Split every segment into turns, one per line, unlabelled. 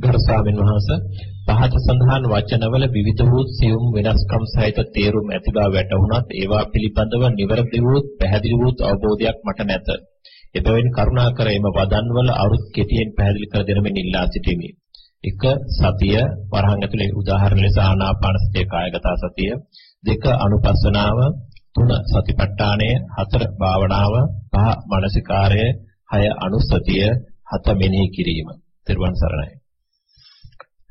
ගරු ස්වාමීන් වහන්සේ පහත සඳහන් වචනවල විවිධ වූ සියුම් වෙනස්කම් සහිත තේරුම් ඇති බව වැටහුණත් ඒවා පිළිබඳව නිවැරදි වූ පැහැදිලි වූ අවබෝධයක් මට නැත. එබැවින් කරුණාකර එම වදන්වල අරුත් කෙටියෙන් පැහැදිලි කර දෙන මෙන් ඉල්ලා සිටිමි. එක සතිය වරහන් ඇතුලේ උදාහරණ ලෙස ආනාපාන සතිය කායගත සතිය දෙක අනුපස්සනාව තුන සතිපට්ඨානය හතර භාවනාව පහ මානසිකාරය හය අනුස්සතිය හත මෙනෙහි කිරීම. ත්‍රිවන් සරණයි.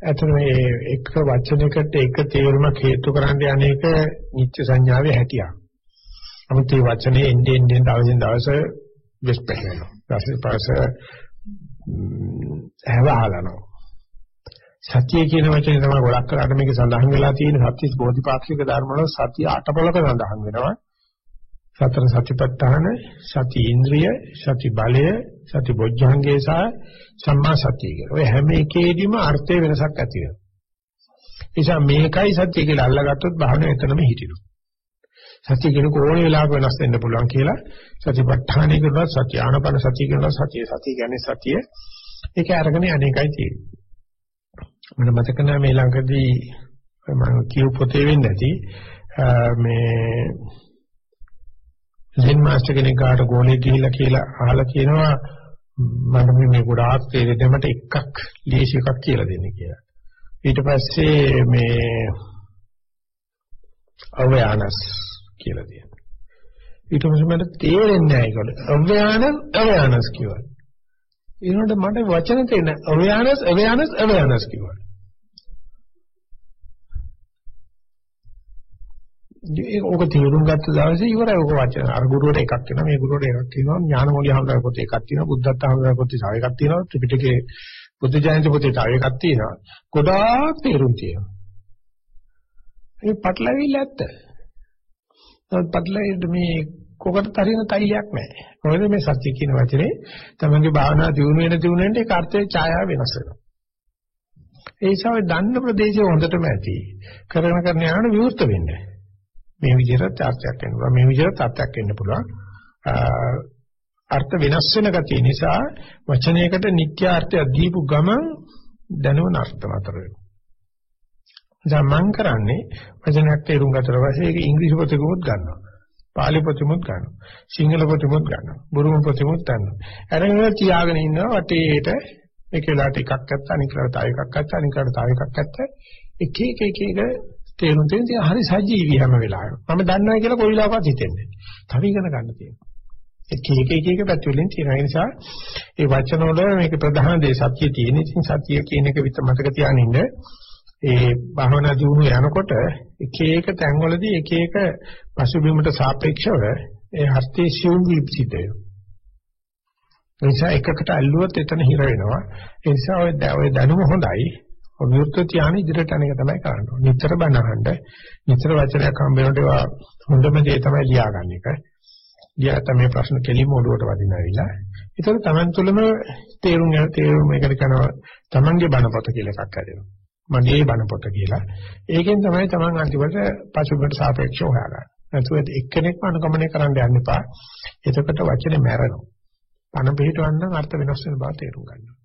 ඇත්තට මේ එක වචනයකට එක තේරුමක් හේතු කරන්න යන්නේක නිත්‍ය සංඥාවේ හැටියක්. නමුත් මේ වචනේ එන්නේ එන්නේ දවසින් දවස විස්පහ වෙනවා. ඊපස්සේ පස්සේ හැවහලනවා. සතිය කියන වචනේ තමයි ගොඩක් කරාට මේක සඳහන් වෙලා තියෙන සත්‍ය බෝධිපාක්ෂික ධර්ම වල සතිය අටපොලක සඳහන් වෙනවා. සතර සතිපට්ඨාන, සති ඉන්ද්‍රිය, සති බලය, සති බොජ්ජංගේ සහ සම්මා සතිය කියලා. ඔය හැම එකේදීම අර්ථය වෙනසක් ඇති වෙනවා. නිසා මේකයි සත්‍ය කියලා අල්ලගත්තොත් භාවනාව එතනම හිටිනවා. සත්‍ය කියන කෝණේ වෙලාවක වෙනස් වෙන්න පුළුවන් කියලා සතිපට්ඨානය කරනවා සත්‍ය ආනපන සතිය කරනවා සතිය සතිය කියන්නේ සතිය. ඒක අරගෙන අනේකයි තියෙන්නේ. මට මතක නැහැ මේ ළඟදී මම කියු පොතේ වෙන්නේ නැති මේ ලෙන් මාස්ටර් කෙනෙක් ගාට ගෝලේ ගිහිල්ලා කියලා අහලා කියනවා මම මේ ගොඩාක් තේරෙන්නේ මට එකක් ලේසි එකක් කියලා දෙන්න කියලා. ඊට පස්සේ මේ අවයානස් කියලා දෙනවා. ඊට පස්සේ මට තේරෙන්නේ නැහැ ඒකට. අවයානස් අවයානස් කියනවා. ඊනොට මට වචන තේරෙන්නේ අවයානස් අවයානස් අවයානස් කියනවා. ඕක තේරුම් ගත්ත දවසේ ඉවරයි ඕක වචන. අර ගුරුවරට එකක් වෙනවා මේ ගුරුවරට එකක් තියෙනවා ඥානමෝලිය හඳුනා පොතේ එකක් තියෙනවා බුද්ධත්ව හඳුනා පොතේ තව එකක් තියෙනවා ත්‍රිපිටකේ බුද්ධ ජයන්ති පොතේ තව එකක් තියෙනවා. ගොඩාක් තේරුම් තියෙනවා. මේ පටලවිල්ල ඇත්ත. පටලවිල්ල මේ කොකට තරින තයිලයක් නැහැ. මොකද මේ සත්‍ය කියන වචනේ තමන්ගේ භාවනා දියුණු වෙන දියුණු වෙන එක අර්ථයේ ඡායාව වෙනස් වෙනවා. ඒ නිසා ඔය දන්න ප්‍රදේශය හොඳටම ඇති. කරන කරන යනකොට විවෘත වෙන්නේ. මේ විදිහට අර්ථයක් වෙන්න පුළුවන්. මේ විදිහට අර්ථයක් වෙන්න පුළුවන්. අර්ථ වෙනස් වෙන ගතිය නිසා වචනයකට නිත්‍ය අර්ථය දීපු ගමන් දැනුම නර්ථ අතර වෙනවා. දැන් මම කරන්නේ වචනයක් තේරුම් ගතට පස්සේ ඒක ඉංග්‍රීසි පොතකමුත් ගන්නවා. පාලි පොතෙමුත් ගන්නවා. සිංහල පොතෙමුත් ගන්නවා. බුරුම පොතෙමුත් ගන්නවා. අරගෙන තියාගෙන ඉන්නවා වටේට එක වෙලාවට එකක් ගත්තා අනික වෙලාවට තව එකක් ගත්තා අනික වෙලාවට තව එකක් ගත්තා. එක එක එක එක තේරුම් තියෙන හරි සජීවී හැම වෙලාවෙම. මම දන්නවා කියලා කොයි වෙලාවකවත් හිතෙන්නේ නැහැ. තව ඉගෙන ගන්න තියෙනවා. එක එක එක එක පැති වලින් තියෙන නිසා ඒ වචන වල මේක ප්‍රධාන දේ සත්‍ය තියෙන. ඉතින් සත්‍ය කියන එක විතර මතක තියාගෙන ඉන්න. ඒ භවනා දිනු යනකොට එක එක තැන්වලදී එක එක පසුබිමට සාපේක්ෂව ඒ හස්තේ සිවුම් විපසිත වෙනවා. ඒ නිසා එකකට අල්ලුවොත් එතන හිර වෙනවා. ඒ නිසා ඔය දැනුම හොඳයි. විවෘත ධානය ඉදිරියට යන එක තමයි කරන්න ඕනේ. නිතර බනහන්න, නිතර වචනයක් හම්බ වෙනකොට ඒවා හොඳම දේ තමයි ලියාගන්න එක. ලියා තමයි ප්‍රශ්න කෙලින්ම ඔළුවට වදිනවිලා. ඒතර Taman තුළම තේරුම් තේරුම් මේකට කරනවා Tamanගේ බනපොත කියලා එකක් හැදෙනවා. මගේ බනපොත කියලා. ඒකෙන් තමයි Taman අන්තිමට පසුබට සාපේක්ෂව හොයාගන්නේ. නැතුව එක්කෙනෙක්ම අනුගමනය කරන්න යන්න එපා. එතකොට වචනේ මැරෙනවා. පණ පිටවන්න අර්ථ වෙනස් වෙන බව තේරුම් ගන්නවා.